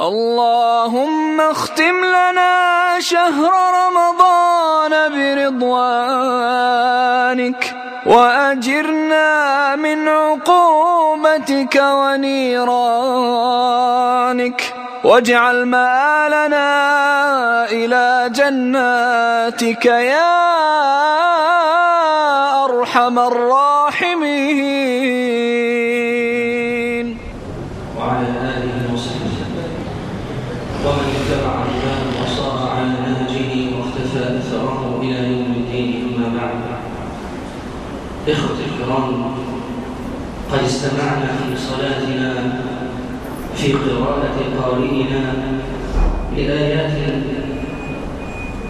اللهم اختم لنا شهر رمضان برضوانك وأجرنا من عقوبتك ونيرانك واجعل مآلنا إلى جناتك يا أرحم الراحمين. الكرام قد استمعنا في صلاتنا في قراءة قارئنا لآيات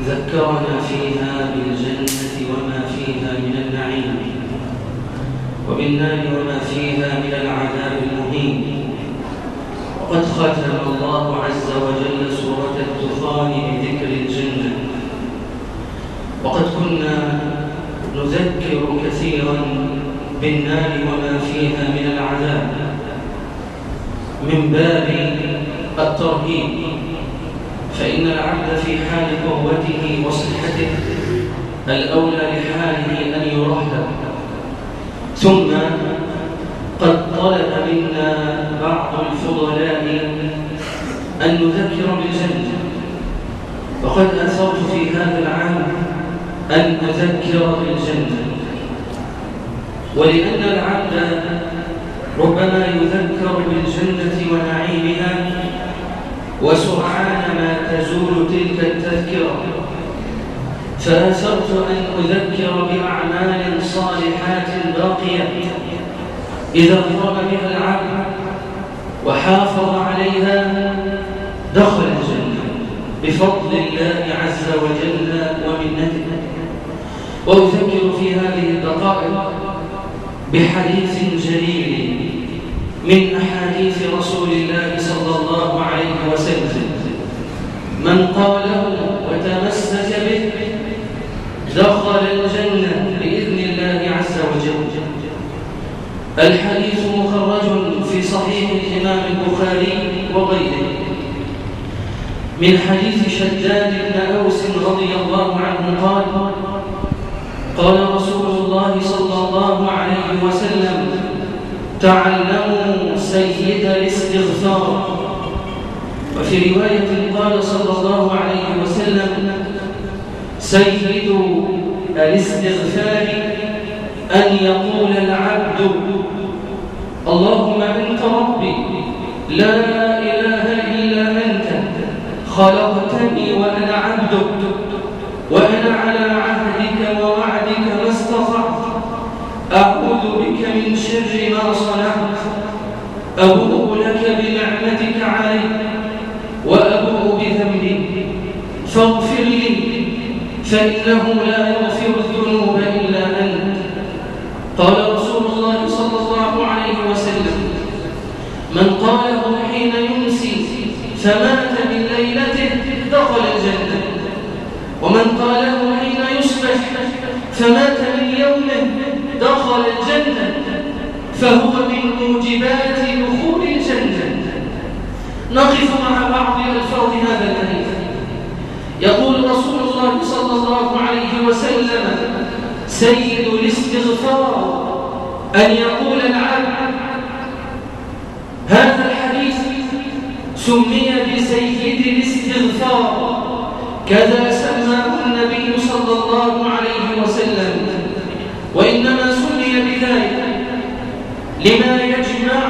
ذكرنا فيها بالجنة وما فيها من النعيم وبالنار وما فيها من العذاب المهين. وقد ختم الله عز وجل سورة الدخان بذكر الجنة. وقد كنا نذكر كثيرا بالنار وما فيها من العذاب. من باب الترهيب. فإن العبد في حال قوته وصحته الأولى لحاله أن يرهب. ثم قد طلب منا بعض الفضلاء أن نذكر بالجنة. وقد أثرت في هذا العام أن أذكر بالجنة. ولأن العبد ربما يذكر بالجنة ونعيمها وسرعان ما تزول تلك التذكرة. فأثرت أن أذكر بأعمال صالحات باقية إذا قام بها العبد وحافظ عليها دخل الجنة بفضل الله عز وجل ومنته. وأذكر في هذه الدقائق بحديث جليل من أحاديث رسول الله صلى الله عليه وسلم. من قاله وتمسك به دخل الجنة بإذن الله عز وجل. الحديث مخرج في صحيح الإمام البخاري وغيره. من حديث شداد بن أوس رضي الله عنه قال قال رسول الله صلى الله عليه وسلم تعلموا سيد الاستغفار. وفي رواية قال صلى الله عليه وسلم سيد الاستغفار أن يقول العبد اللهم أنت ربي لا إله إلا أنت خلقتني وأنا عبدك وأنا على أبوء لك بنعمتك علي وأبوء بذنبي. فاغفر لي فإنه لا يغفر الذنوب إلا أنت. قال رسول الله صلى الله عليه وسلم من قاله حين يمسي فمات من ليلته دخل الجنة. ومن قاله حين يصبح فمات من يومه دخل الجنة. فهو من موجبات دخول الجنة نقف مع بعض ألفاظ هذا الحديث يقول رسول الله صلى الله عليه وسلم سيد الاستغفار أن يقول العبد هذا الحديث سمي بسيد الاستغفار كذا سماه النبي صلى الله عليه وسلم وإنما سمي بذلك لما يجمع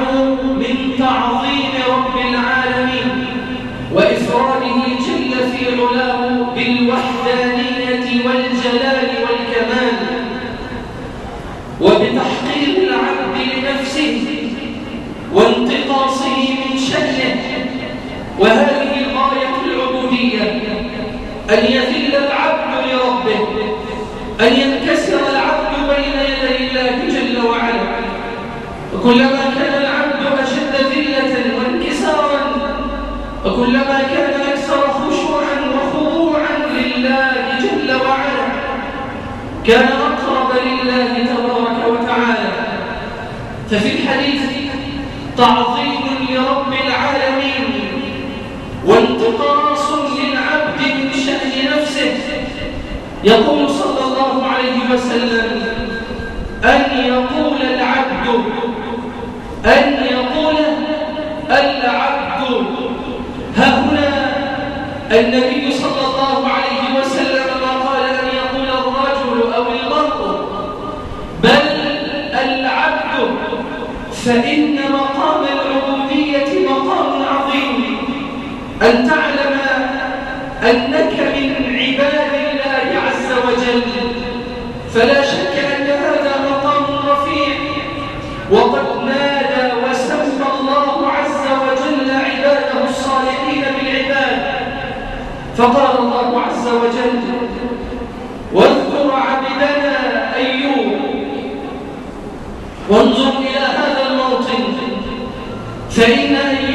وكلما كان العبد أشد ذلة وانكسارا وكلما كان أكثر خشوعا وخضوعا لله جل وعلا كان أقرب لله تبارك وتعالى. ففي الحديث تعظيم لرب العالمين وانتقاص للعبد من شأن نفسه. يقول صلى الله عليه وسلم أن يقول العبد ها هنا النبي صلى الله عليه وسلم ما قال أن يقول الرجل أو المرء بل العبد فإن مقام العبودية مقام عظيم. أن تعلم أنك من عباد الله عز وجل. فلا شك أن هذا مقام رفيع وقد نادى وسمى الله عز وجل عباده الصالحين بالعباد فقال الله عز وجل واذكر عبدنا أيوب وانظر إلى هذا الموطن فإن أيوب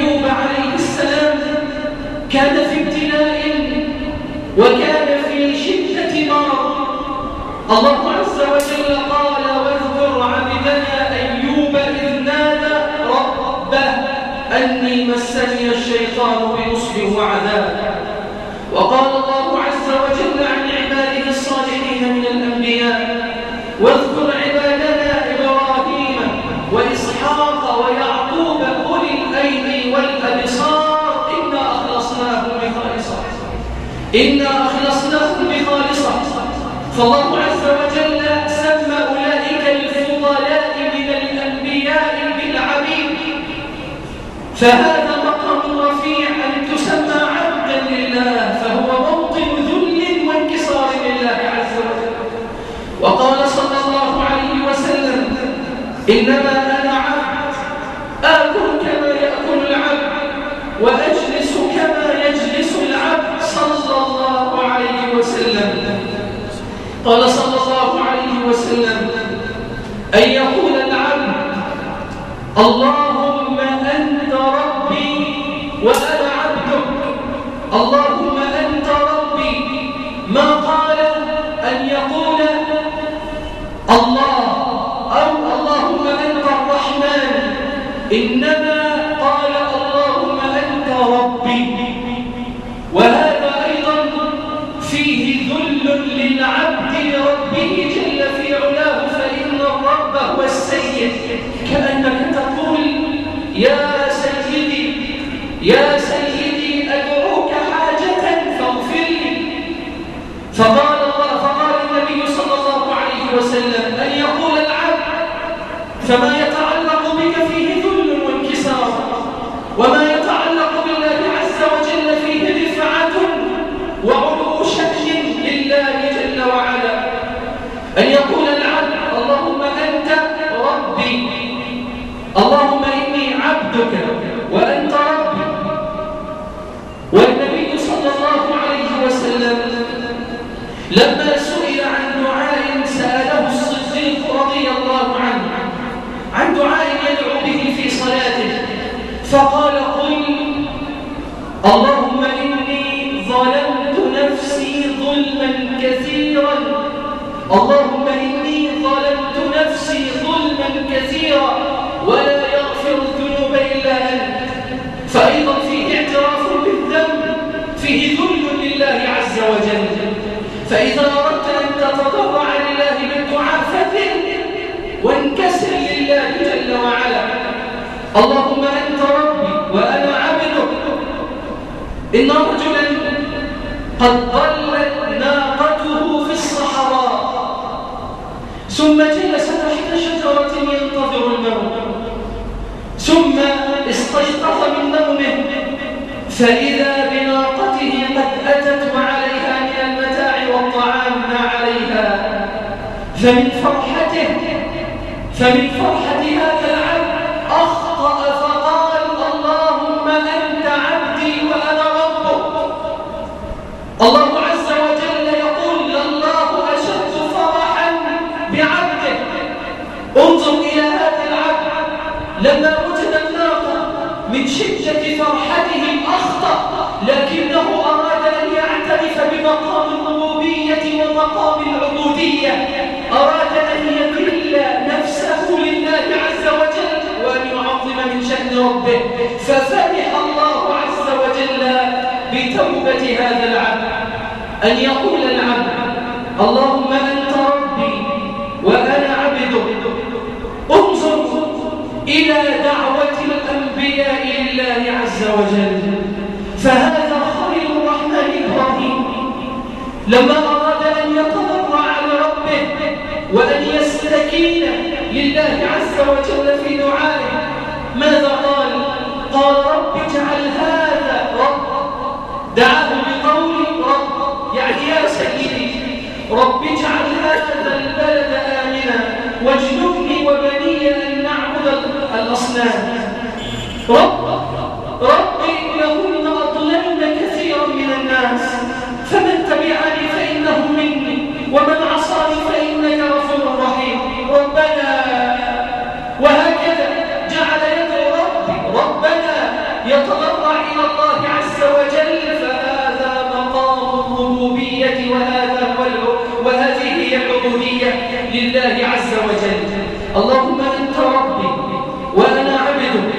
واذكر عبادنا إبراهيم وإسحاق ويعقوب أولي الأيدي والأبصار. إنا أخلصناهم بخالصة. إنا أخلصناهم بخالصة. فالله عز وجل سمى أولئك الفضلاء من الأنبياء بالعبيد. فهذا مقام رفيع أن تسمى عبدا لله فهو موطن ذل وانكسار لله عز وجل وقال صلى الله عليه وسلم إنما أنا عبد آكل كما يأكل العبد وأجلس كما يجلس العبد صلى الله عليه وسلم قال صلى الله عليه وسلم أن يقول العبد اللهم أنت ربي وأنا عبدك. اللهم أنت ربي. ما قال أن يقول الله أو اللهم أنت الرحمن. إنما قال اللهم أنت ربي. وهذا أيضا فيه ذل للعبد لربه جل في علاه. الرب هو السيد كأنك تقول يا تتضرع لله جل وعلا. اللهم أنت ربي وأنا عبدك. إن رجلا قد ضلت ناقته في الصحراء. ثم جلس تحت شجرة ينتظر الموت. ثم استيقظ من نومه. فإذا فمن فرحته فمن فرحة هذا العبد أخطأ فقال اللهم أنت عبدي وأنا ربك. الله عز وجل يقول الله أشد فرحا بعبده. انظر إلى هذا العبد لما وجد الناقة من شدة فرحته أخطأ لكنه أراد أن يعترف بمقام الربوبية ومقام العبودية. أراد أن يذل نفسه لله عز وجل وأن يعظم من شأن ربه ففرح الله عز وجل بتوبة هذا العبد. أن يقول العبد اللهم أنت ربي وأنا عبدك انظر إلى دعوة الأنبياء لله عز وجل. فهذا خير الرحمن إبراهيم. لما يستكين لله عز وجل في دعائه. ماذا قال؟ قال رب اجعل هذا رب. دعاه بقول رب. يعني يا سيدي رب اجعل هذا البلد آمنا. واجنبني وبني أن نعبد الأصنام. رب ربي لله عز وجل. اللهم أنت ربي وأنا عبدك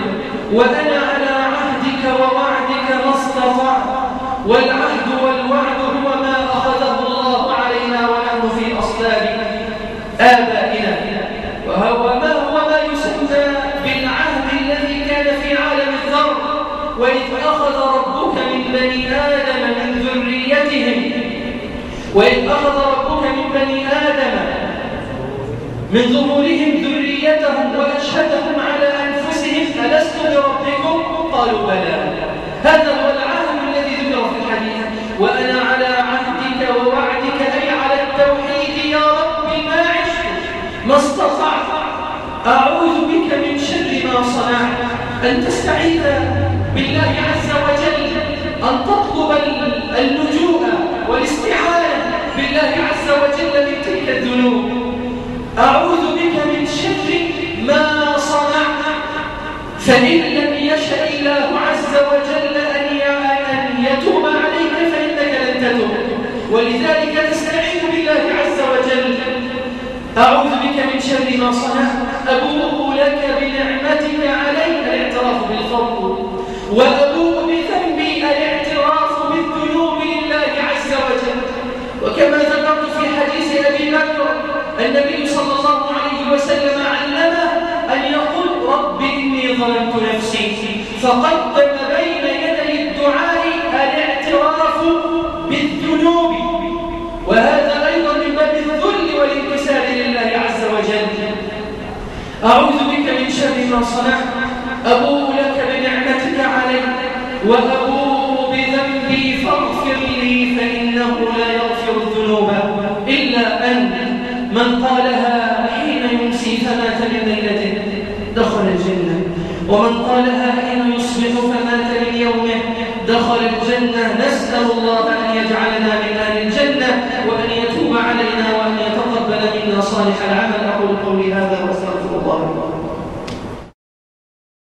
وأنا على عهدك ووعدك ما استطعت. والعهد والوعد هو ما أخذه الله علينا ونحن في أصلاب آبائنا وهو ما هو ما يسمى بالعهد الذي كان في عالم الذر وإذ أخذ ربك من بني آدم من ذريتهم. وإذ أخذ ربك من بني آدم من ظهورهم ذريتهم وأشهدهم على أنفسهم ألست بربكم؟ قالوا بلى. هذا هو العهد الذي ذكر في الحديث. وأنا على عهدك ووعدك أي على التوحيد يا رب ما عشت. ما استطعت. أعوذ بك من شر ما صنعت. أن تستعيذ بالله عز وجل. أن تطلب اللجوء والاستعانة بالله عز وجل من تلك الذنوب. أعوذ بك من شر ما صنعت. فإن لم يشأ الله عز وجل أن يتوب عليك فإنك لن تتوب. ولذلك تستعين بالله عز وجل. أعوذ بك من شر ما صنعت. أبوء لك بنعمتك علي الاعتراف بالفضل. وأبوء بذنبي الاعتراف بالذنوب لله عز وجل. وكما ذكرت في حديث أبي بكر النبي ظلمت نفسي. فقدم بين يدي الدعاء الاعتراف بالذنوب. وهذا أيضا من باب الذل والانكسار لله عز وجل. أعوذ بك من شر ما صنعت. أبوء لك بنعمتك علي. وأبوء بذنبي فاغفر لي فإنه لا يغفر الذنوب إلا أن من قالها حين يمسي فمات من ليلته دخل الجنة ومن قالها